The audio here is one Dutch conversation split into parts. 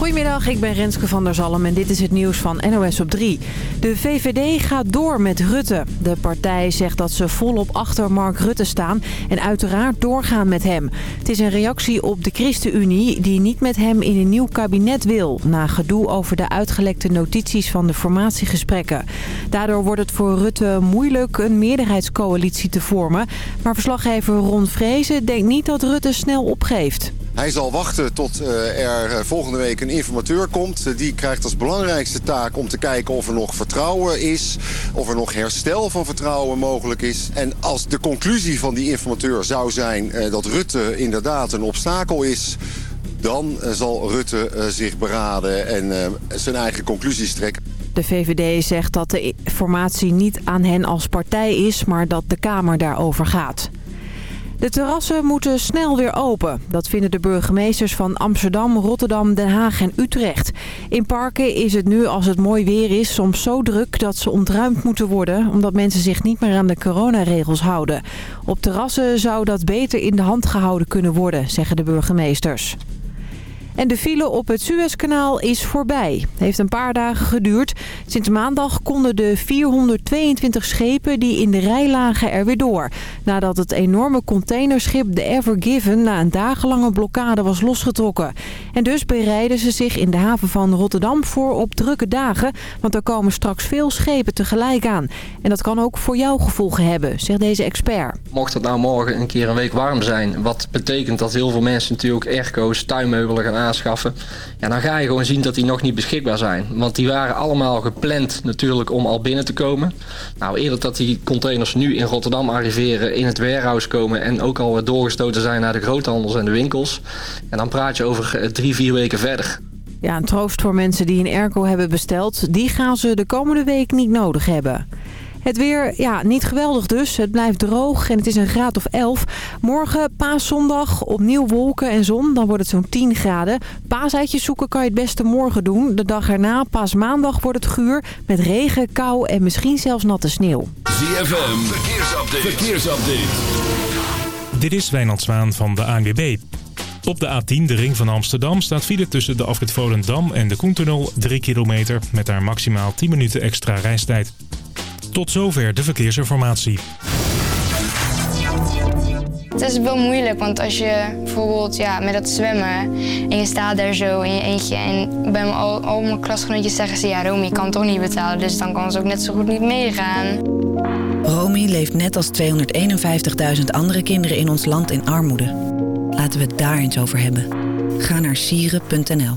Goedemiddag, ik ben Renske van der Zalm en dit is het nieuws van NOS op 3. De VVD gaat door met Rutte. De partij zegt dat ze volop achter Mark Rutte staan en uiteraard doorgaan met hem. Het is een reactie op de ChristenUnie die niet met hem in een nieuw kabinet wil... na gedoe over de uitgelekte notities van de formatiegesprekken. Daardoor wordt het voor Rutte moeilijk een meerderheidscoalitie te vormen. Maar verslaggever Ron Vrezen denkt niet dat Rutte snel opgeeft. Hij zal wachten tot eh, er eh, volgende week een informateur komt. Eh, die krijgt als belangrijkste taak om te kijken of er nog vertrouwen is. Of er nog herstel van vertrouwen mogelijk is. En als de conclusie van die informateur zou zijn dat Rutte inderdaad een obstakel is... dan zal Rutte zich beraden en zijn eigen conclusies trekken. De VVD zegt dat de formatie niet aan hen als partij is, maar dat de Kamer daarover gaat. De terrassen moeten snel weer open. Dat vinden de burgemeesters van Amsterdam, Rotterdam, Den Haag en Utrecht. In parken is het nu, als het mooi weer is, soms zo druk dat ze ontruimd moeten worden... omdat mensen zich niet meer aan de coronaregels houden. Op terrassen zou dat beter in de hand gehouden kunnen worden, zeggen de burgemeesters. En de file op het Suezkanaal is voorbij. Heeft een paar dagen geduurd. Sinds maandag konden de 422 schepen die in de rij lagen er weer door. Nadat het enorme containerschip de Ever Given na een dagenlange blokkade was losgetrokken. En dus bereiden ze zich in de haven van Rotterdam voor op drukke dagen. Want er komen straks veel schepen tegelijk aan. En dat kan ook voor jou gevolgen hebben, zegt deze expert. Mocht het nou morgen een keer een week warm zijn... wat betekent dat heel veel mensen natuurlijk airco's, tuinmeubelen gaan aanschaffen. Ja, dan ga je gewoon zien dat die nog niet beschikbaar zijn. Want die waren allemaal gepland natuurlijk om al binnen te komen. Nou, eerder dat die containers nu in Rotterdam arriveren, in het warehouse komen... en ook al doorgestoten zijn naar de groothandels en de winkels. En dan praat je over eh, drie, vier weken verder. Ja, een troost voor mensen die een airco hebben besteld. Die gaan ze de komende week niet nodig hebben. Het weer, ja, niet geweldig dus. Het blijft droog en het is een graad of 11. Morgen, paaszondag, opnieuw wolken en zon. Dan wordt het zo'n 10 graden. Paaseitjes zoeken kan je het beste morgen doen. De dag erna, paasmaandag, wordt het guur. Met regen, kou en misschien zelfs natte sneeuw. ZFM, verkeersupdate. verkeersupdate. Dit is Wijnand Zwaan van de ANWB. Op de A10, de ring van Amsterdam, staat file tussen de afrit Volendam en de Koentunnel 3 kilometer... met daar maximaal 10 minuten extra reistijd. Tot zover de verkeersinformatie. Het is wel moeilijk, want als je bijvoorbeeld ja, met dat zwemmen en je staat daar zo in je eentje en bij mijn, al, al mijn klasgenootjes zeggen ze ja Romy kan toch niet betalen, dus dan kan ze ook net zo goed niet meegaan. Romy leeft net als 251.000 andere kinderen in ons land in armoede. Laten we het daar eens over hebben. Ga naar sieren.nl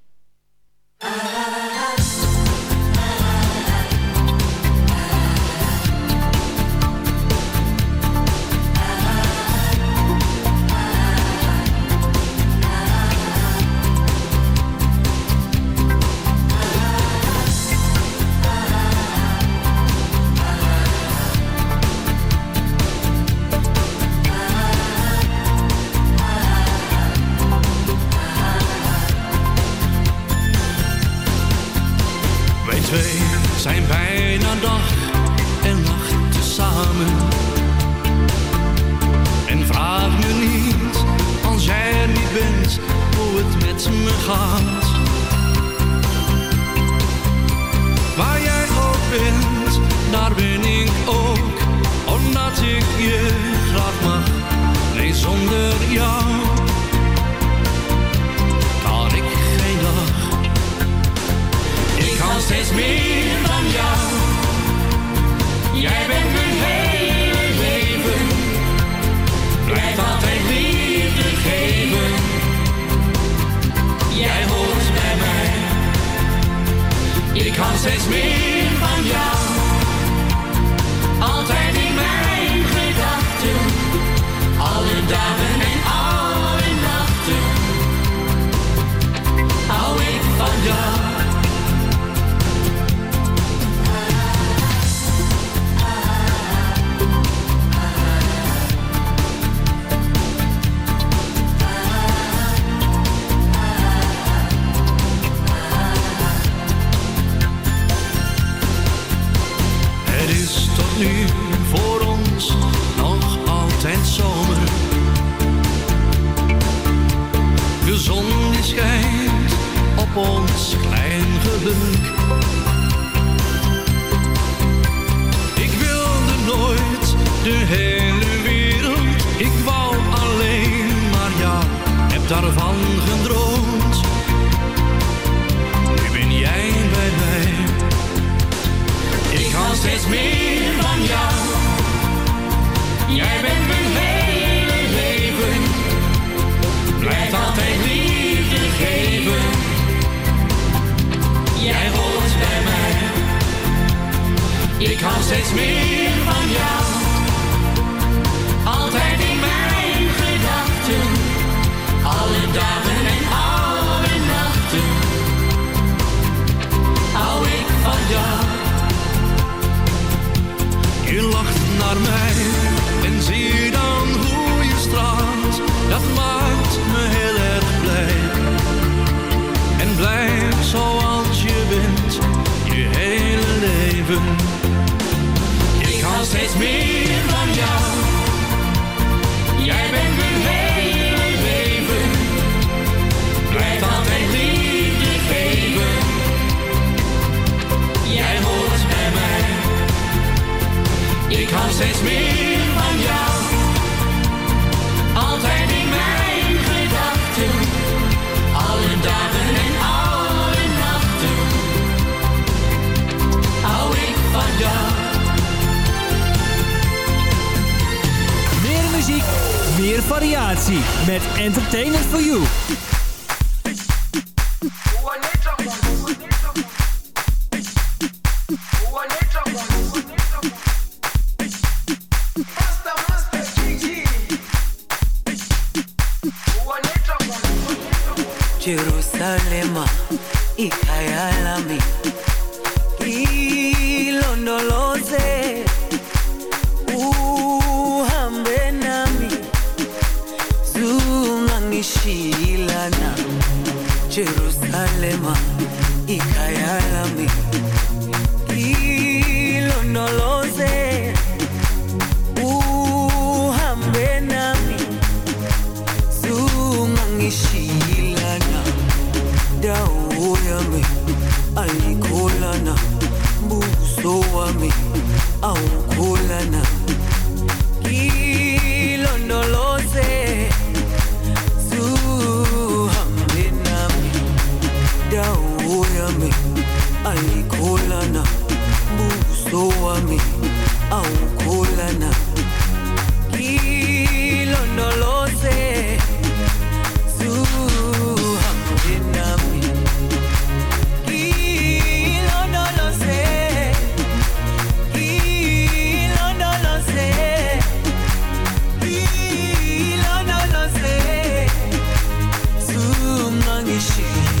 Ik hou steeds meer van jou. Altijd in mijn gedachten. Alle dagen en alle nachten. Hou ik van jou. Meer muziek, meer variatie. Met Entertainment for You. shit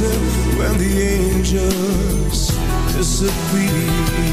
when the angels disappear.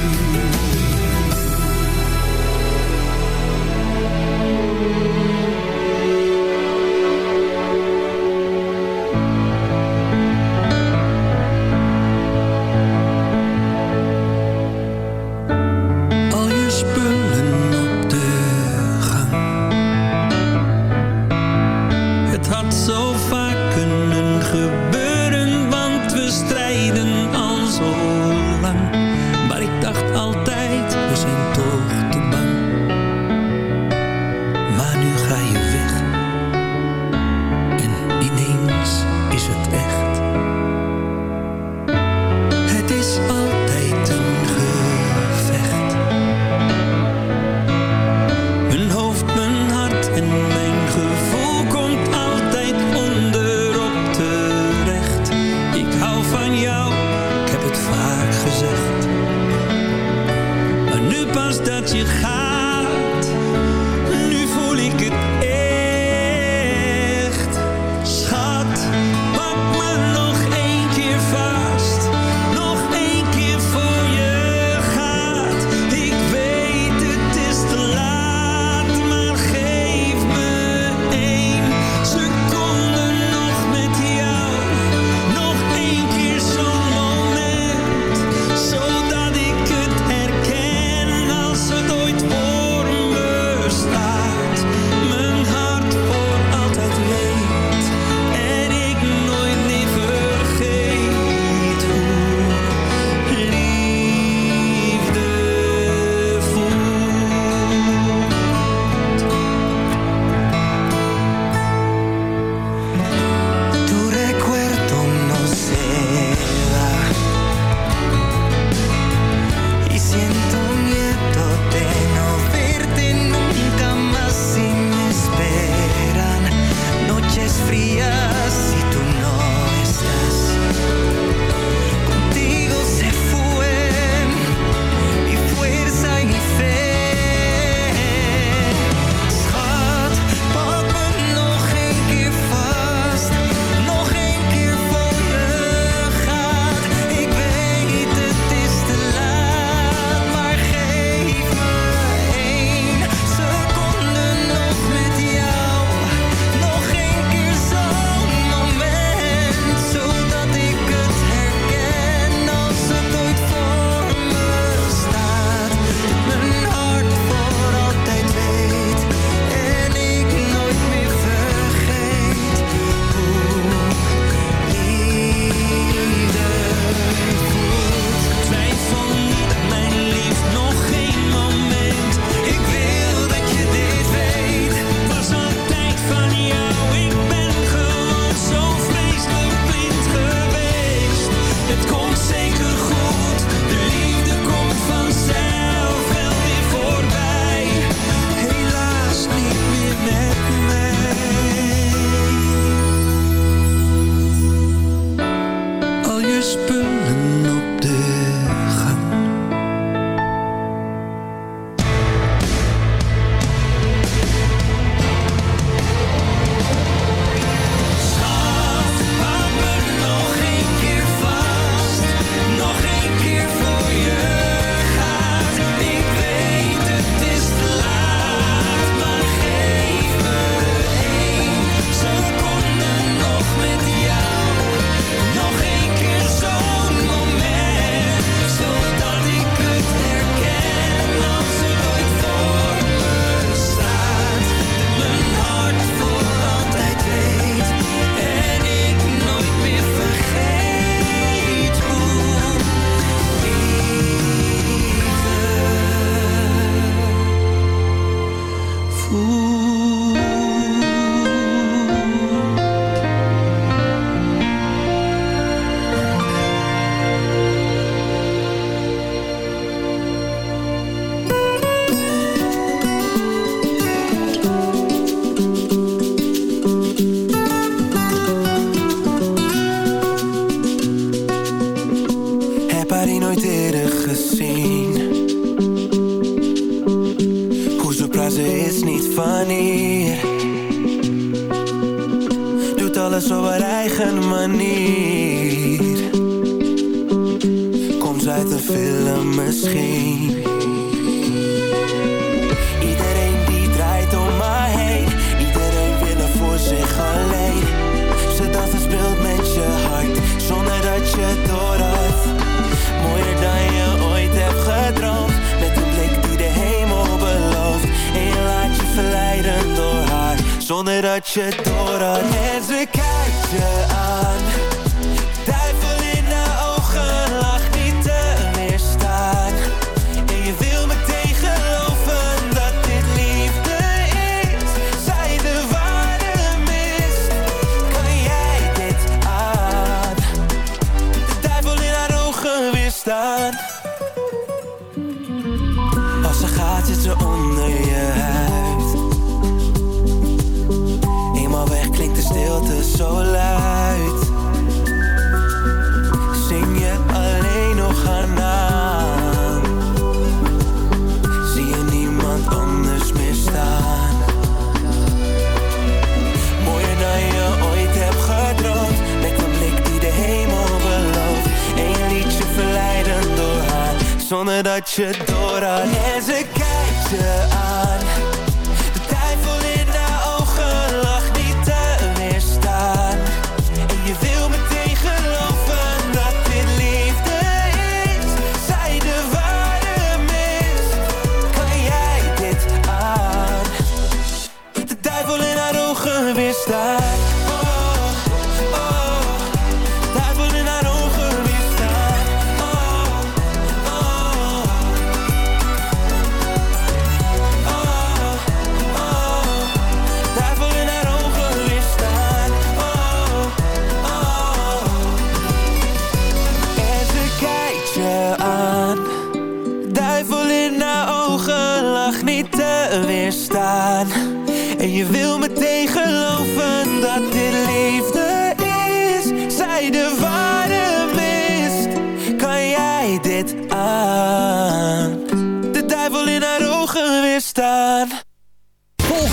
dat je door had. En ze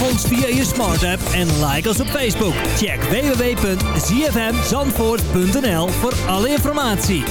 Ons via je smart app en like ons op Facebook. Check www.zfmzandvoort.nl voor alle informatie.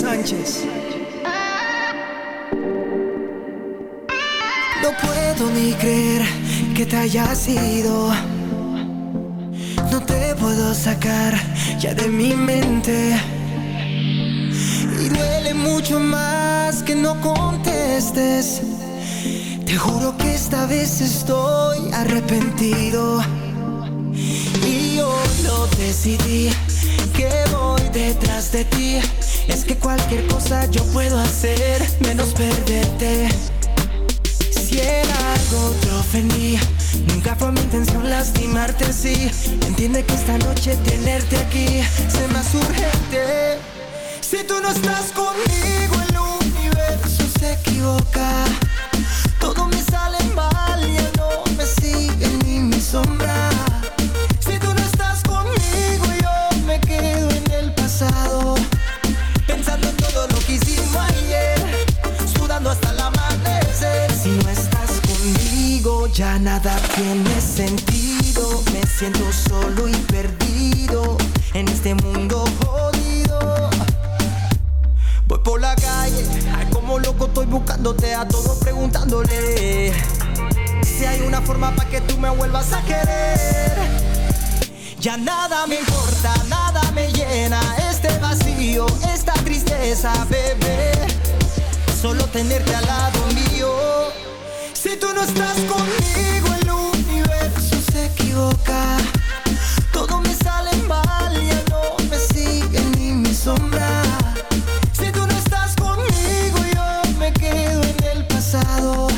Sánchez. No puedo ni creer que te hayas ido. No te puedo sacar ya de mi mente. Y duele mucho más que no contestes. Te juro que esta vez estoy arrepentido. Y yo lo decidí que voy detrás de ti. Es que cualquier cosa yo puedo hacer menos perderte. Si era algo te ofendí, nunca fue mi intención lastimarte sí. Entiende que esta noche tenerte aquí se me hace urgente. Si tú no estás conmigo, el universo se equivoca. Ya nada tiene sentido. Me siento solo y perdido en este mundo jodido. Voy por la calle, como loco estoy buscándote a todos preguntándole si hay una forma para que tú me vuelvas a querer. Ya nada me importa, nada me llena este vacío, esta tristeza, bebé. Solo tenerte al lado mío. Si tú no estás conmigo, el universo se equivoca. Todo me sale mal, ya no me sigue ni mi sombra. Si tú no estás conmigo, yo me quedo en el pasado.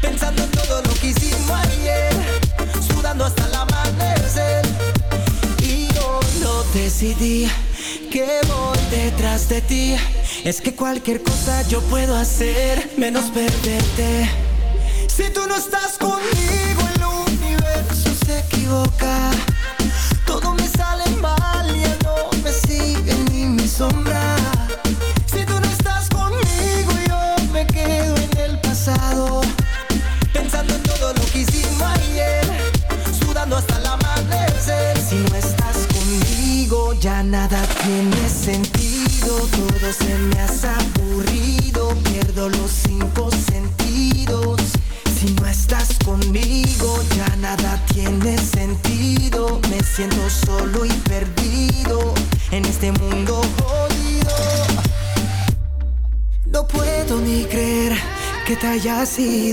Pensando en todo lo que hicimos ayer, sudando hasta el amanecer. Y yo lo decidí que voy detrás de ti. Es que cualquier cosa yo puedo hacer, menos perderte. Si tú no estás conmigo, el universo se equivoca. Te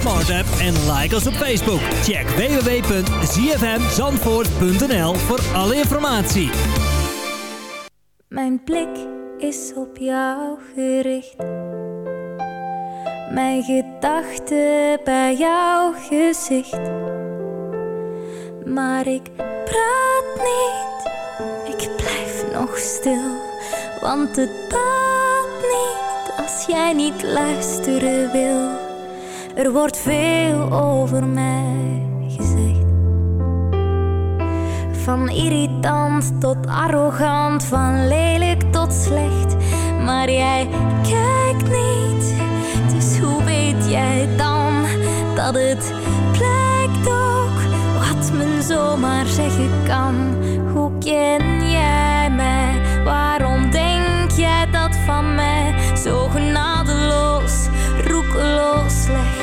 smart app en like ons op Facebook. Check www.zfmzandvoort.nl voor alle informatie. Mijn blik is op jou gericht. Mijn gedachten bij jouw gezicht. Maar ik praat niet, ik blijf nog stil. Want het baat niet als jij niet luisteren wil. Er wordt veel over mij gezegd. Van irritant tot arrogant, van lelijk tot slecht. Maar jij kijkt niet, dus hoe weet jij dan dat het blijkt ook wat men zomaar zeggen kan? Hoe ken jij mij? Waarom denk jij dat van mij? Zo genadeloos, roekeloos slecht.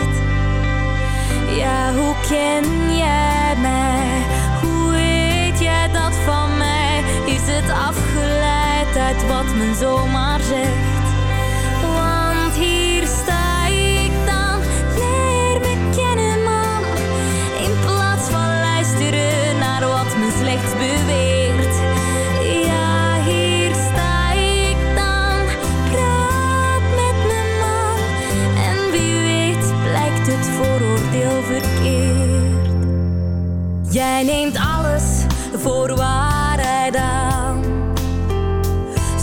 Ja, hoe ken jij mij? Hoe weet jij dat van mij? Is het afgeleid uit wat men zomaar zegt? Jij neemt alles voor waarheid aan.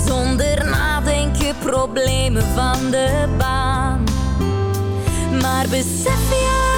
Zonder nadenken problemen van de baan. Maar besef jij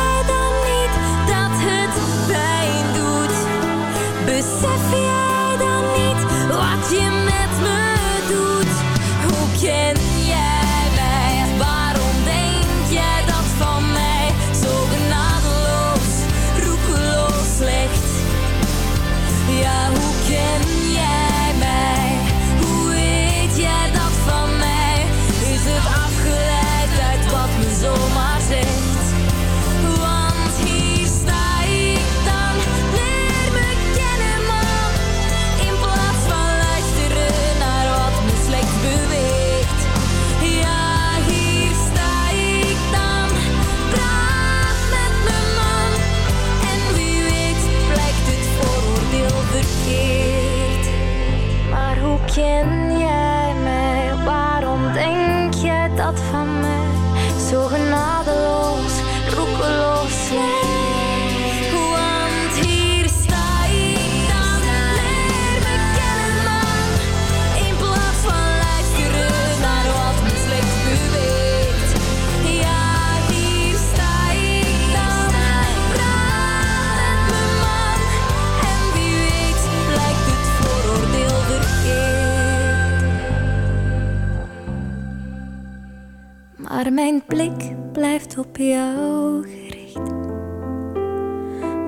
maar mijn blik blijft op jou gericht.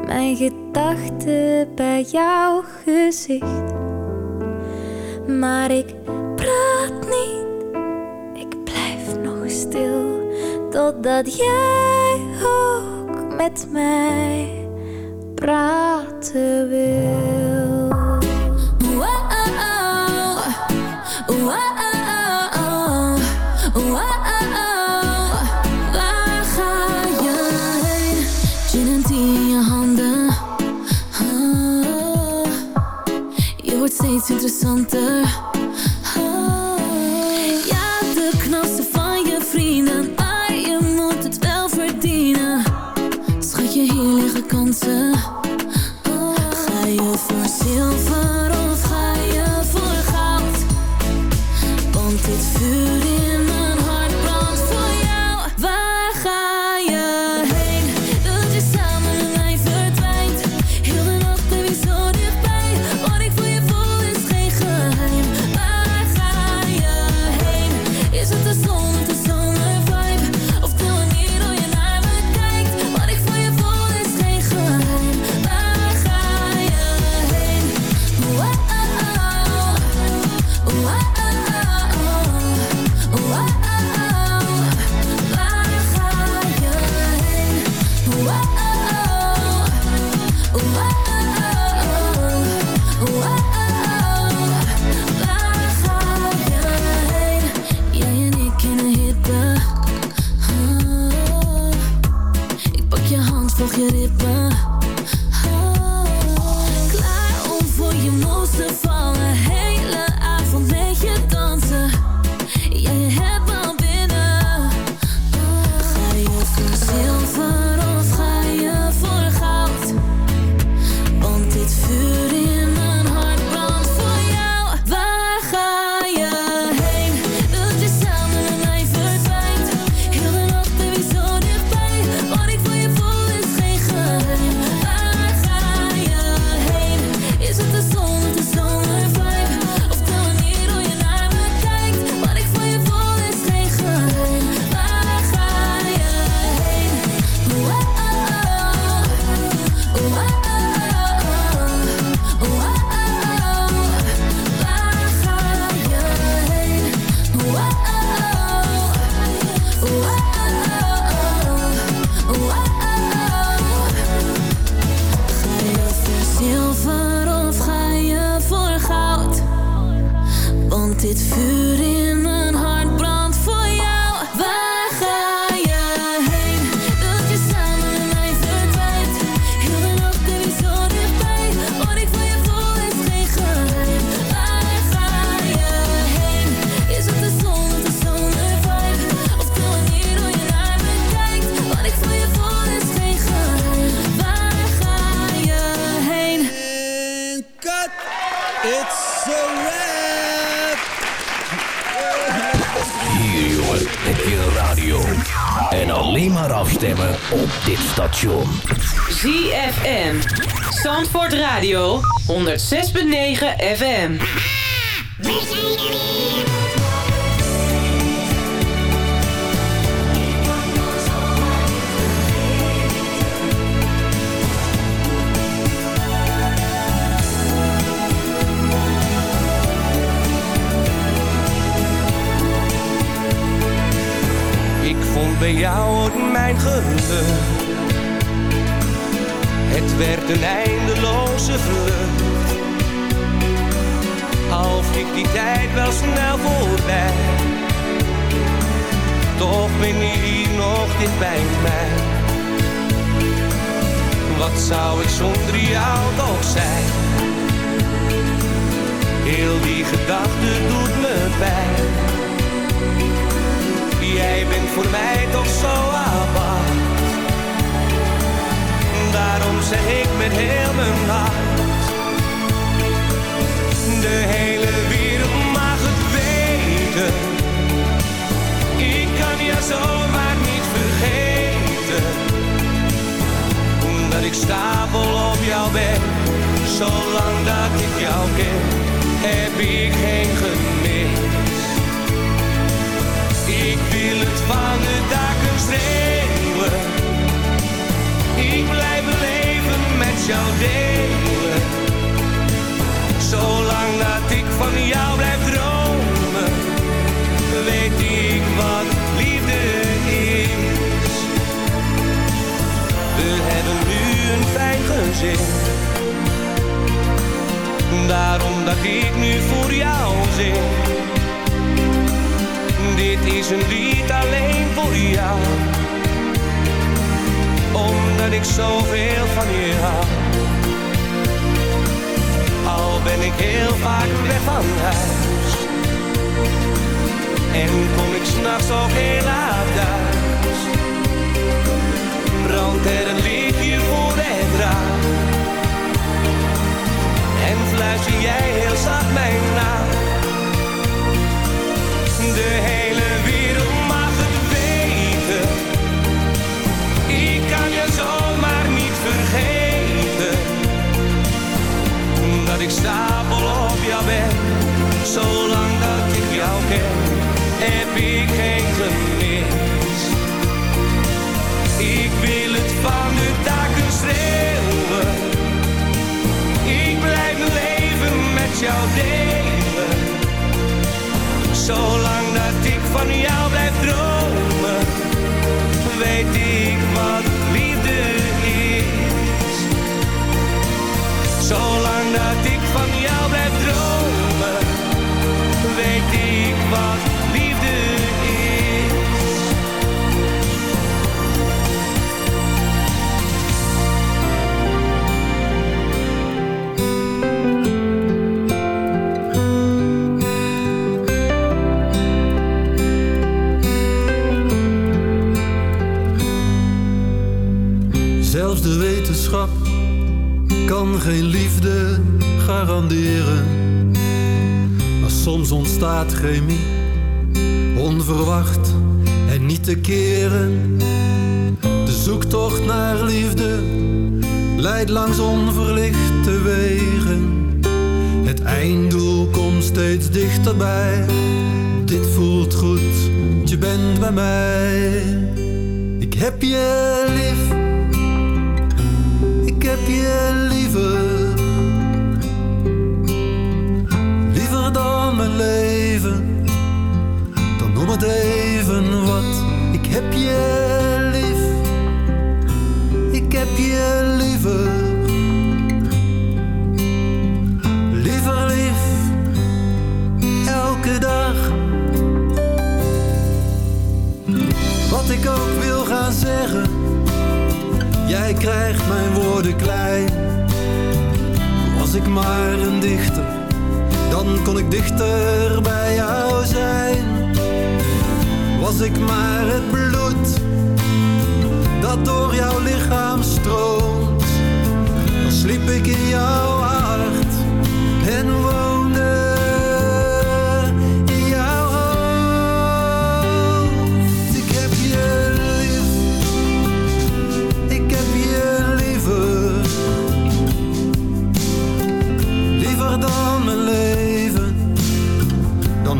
Mijn gedachten bij jouw gezicht. Maar ik praat niet, ik blijf nog stil totdat jij ook met mij praten wil. chante. 106.9 FM. We zijn er weer. bij jou mijn geluk. ik die tijd wel snel voorbij. Toch ben je hier nog dit bij mij. Wat zou ik zonder jou toch zijn? Heel die gedachte doet me pijn. Jij bent voor mij toch zo apart. Daarom zeg ik met heel mijn hart. De hele zomaar niet vergeten. Omdat ik stapel op jou ben, zolang dat ik jou ken, heb ik geen gemis. Ik wil het van de daken schreeuwen. Ik blijf leven met jou delen. Zolang dat ik van jou blijf dromen, weet ik wat we hebben nu een fijn gezin. Daarom dat ik nu voor jou zing. Dit is een lied alleen voor jou. Omdat ik zoveel van je hou. Al ben ik heel vaak weg van huis en kom ik s'nachts ook heel laat thuis. Brandt er een lichtje voor het raam. En fluister jij heel zacht mijn naam. De hele wereld Zolang dat ik van jou blijf dromen, weet ik wat liefde is. Zolang dat ik van jou blijf dromen, weet ik wat Zelfs de wetenschap kan geen liefde garanderen. Maar soms ontstaat chemie, onverwacht en niet te keren. De zoektocht naar liefde leidt langs onverlichte wegen. Het einddoel komt steeds dichterbij. Dit voelt goed, je bent bij mij. Ik heb je lief. Liever, dan mijn leven, dan noem het even wat. Ik heb je lief, ik heb je liever, liever lief, elke dag. Wat ik ook wil gaan zeggen Jij krijgt mijn woorden klein. Ik maar een dichter, dan kon ik dichter bij jou zijn. Was ik maar het bloed dat door jouw lichaam stroomt, dan sliep ik in jouw hart en woonde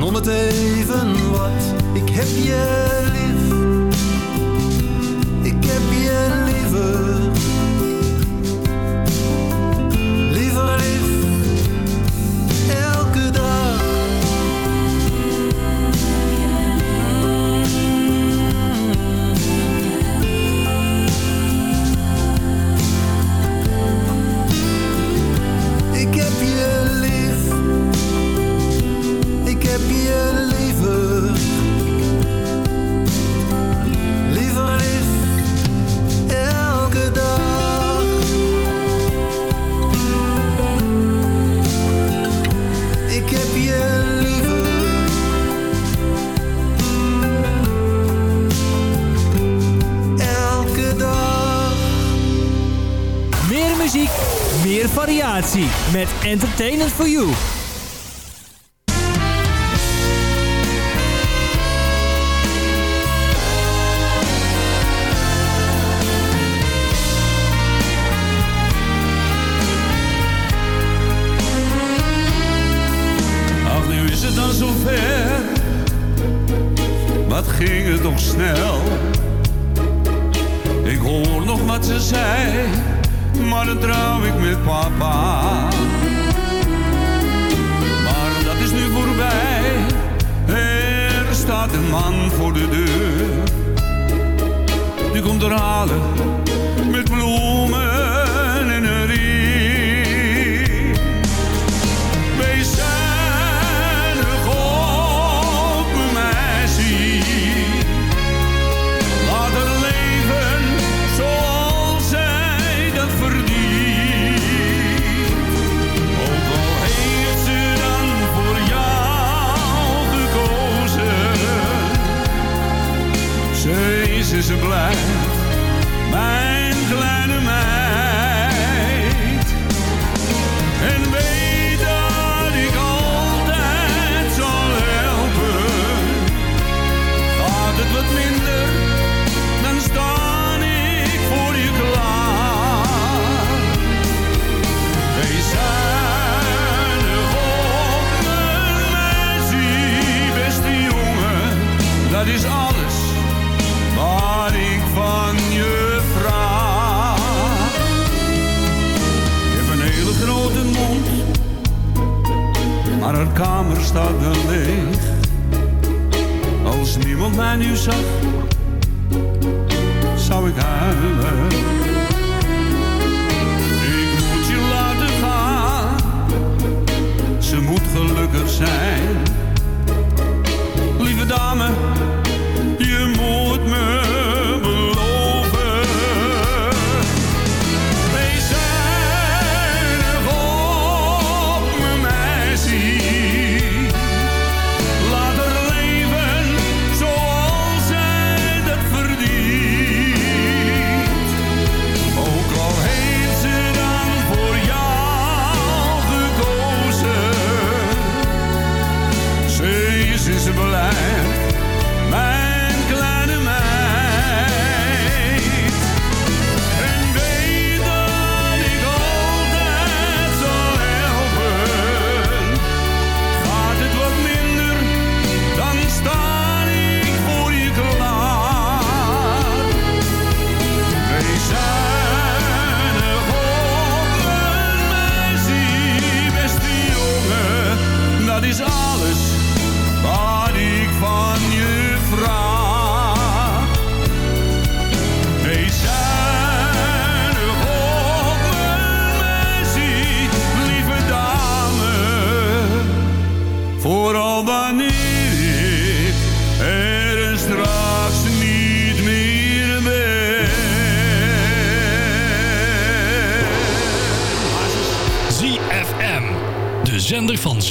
om het even wat. Ik heb je meer variatie. Met Entertainment for You. Voor de deur. Die komt er halen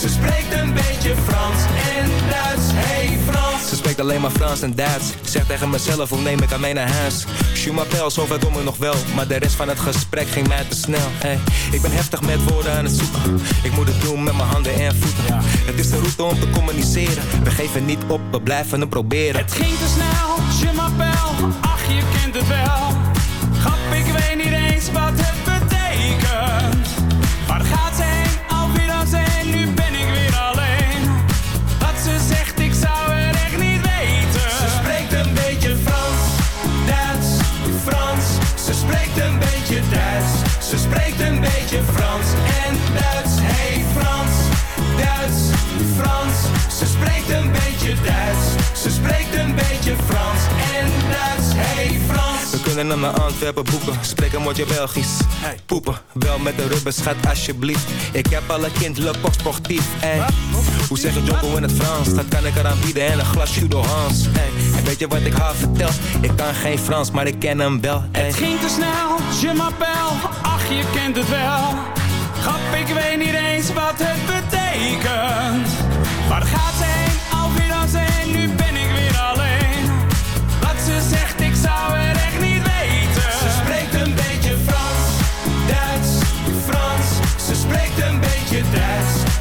Ze spreekt een beetje Frans en Duits. Hey Frans. Ze spreekt alleen maar Frans en Duits. Zeg tegen mezelf, hoe neem ik aan mee naar huis? Zover kom ik nog wel. Maar de rest van het gesprek ging mij te snel. Hey, ik ben heftig met woorden aan het zoeken. Ik moet het doen met mijn handen en voeten. Het is de route om te communiceren. We geven niet op, we blijven het proberen. Het ging te snel, je m'appelle, ach je kent het wel. We kunnen naar Antwerpen boeken, spreek een woordje Belgisch. Poepen, wel met de rubber, schat alsjeblieft. Ik heb alle kind, le sportief. Hoe zeg je Jocko in het Frans? Dat kan ik eraan bieden en een glas Judo Hans. En weet je wat ik haar vertel? Ik kan geen Frans, maar ik ken hem wel. Het ging te snel, je m'appelle, ach je kent het wel. Grap, ik weet niet eens wat het betekent. Waar gaat ze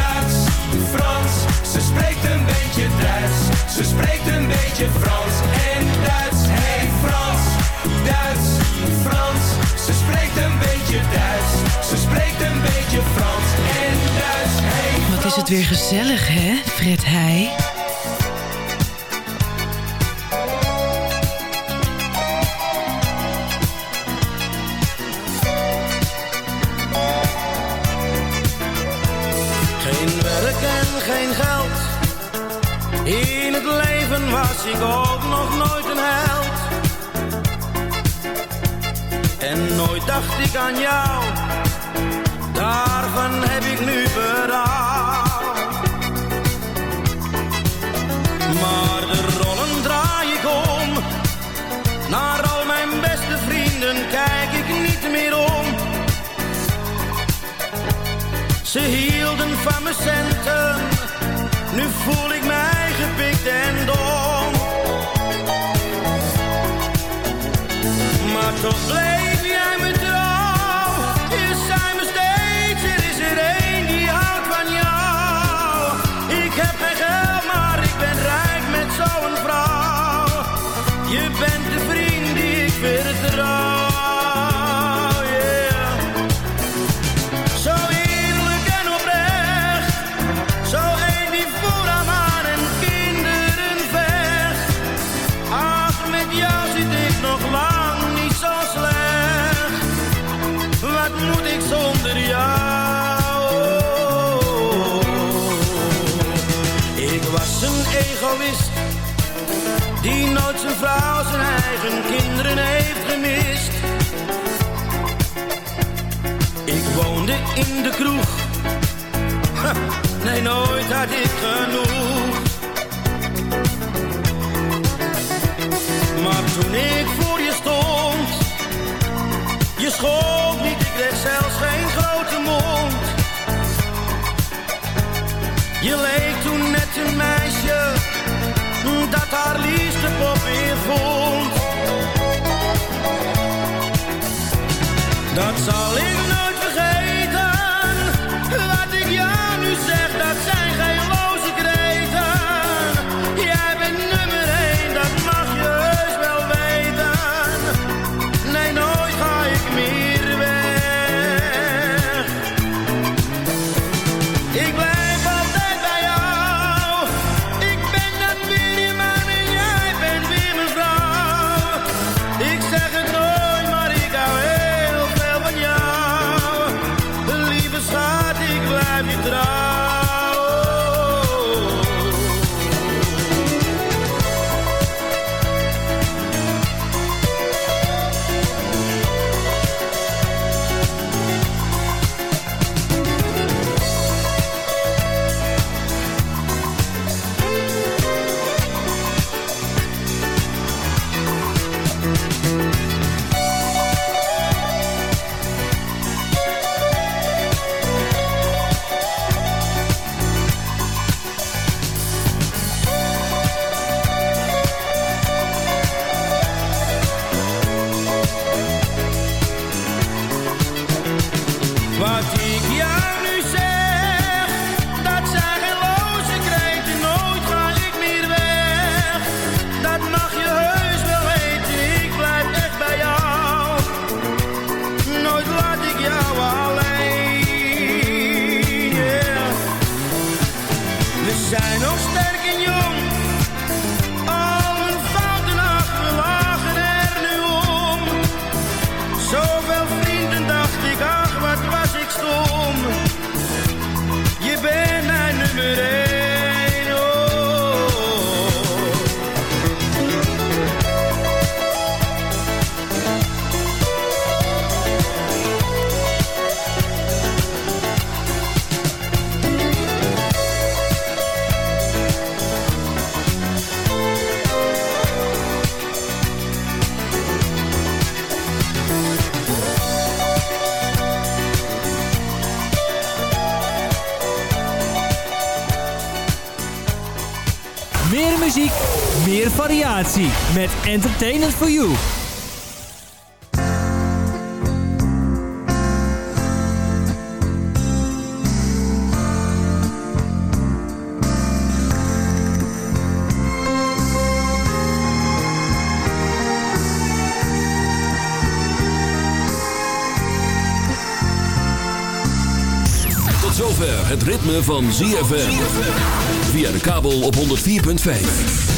Duits, Frans. Ze spreekt een beetje Duits. Ze spreekt een beetje Frans en Duits. Hey Frans, Duits, Frans. Ze spreekt een beetje Duits. Ze spreekt een beetje Frans en Duits. Hey Wat is het weer gezellig, hè, Fred Heij? Geen geld. In het leven was ik ook nog nooit een held. En nooit dacht ik aan jou. Daarvan heb ik nu berouw. Maar de rollen draai ik om. Naar al mijn beste vrienden kijk ik niet meer om. Ze hielden van mijn centen, nu voel ik mij gepikt en dom. Maar toch bleef jij me trouw, je zei me steeds, er is er één die houdt van jou. Ik heb geen geld, maar ik ben rijk met zo'n vrouw. Je bent de vriend die ik vertrouw. Egoïst. Die nooit zijn vrouw, zijn eigen kinderen heeft gemist. Ik woonde in de kroeg. Nee, nooit had ik genoeg. Maar toen ik voor je stond, je schold niet, ik kreeg zelfs geen grote mond. Je leek dat haar liefste pop weer vond. Dat zal ik met Entertainment for You. Tot zover Het ritme van ZFM. Via de kabel op 104.5.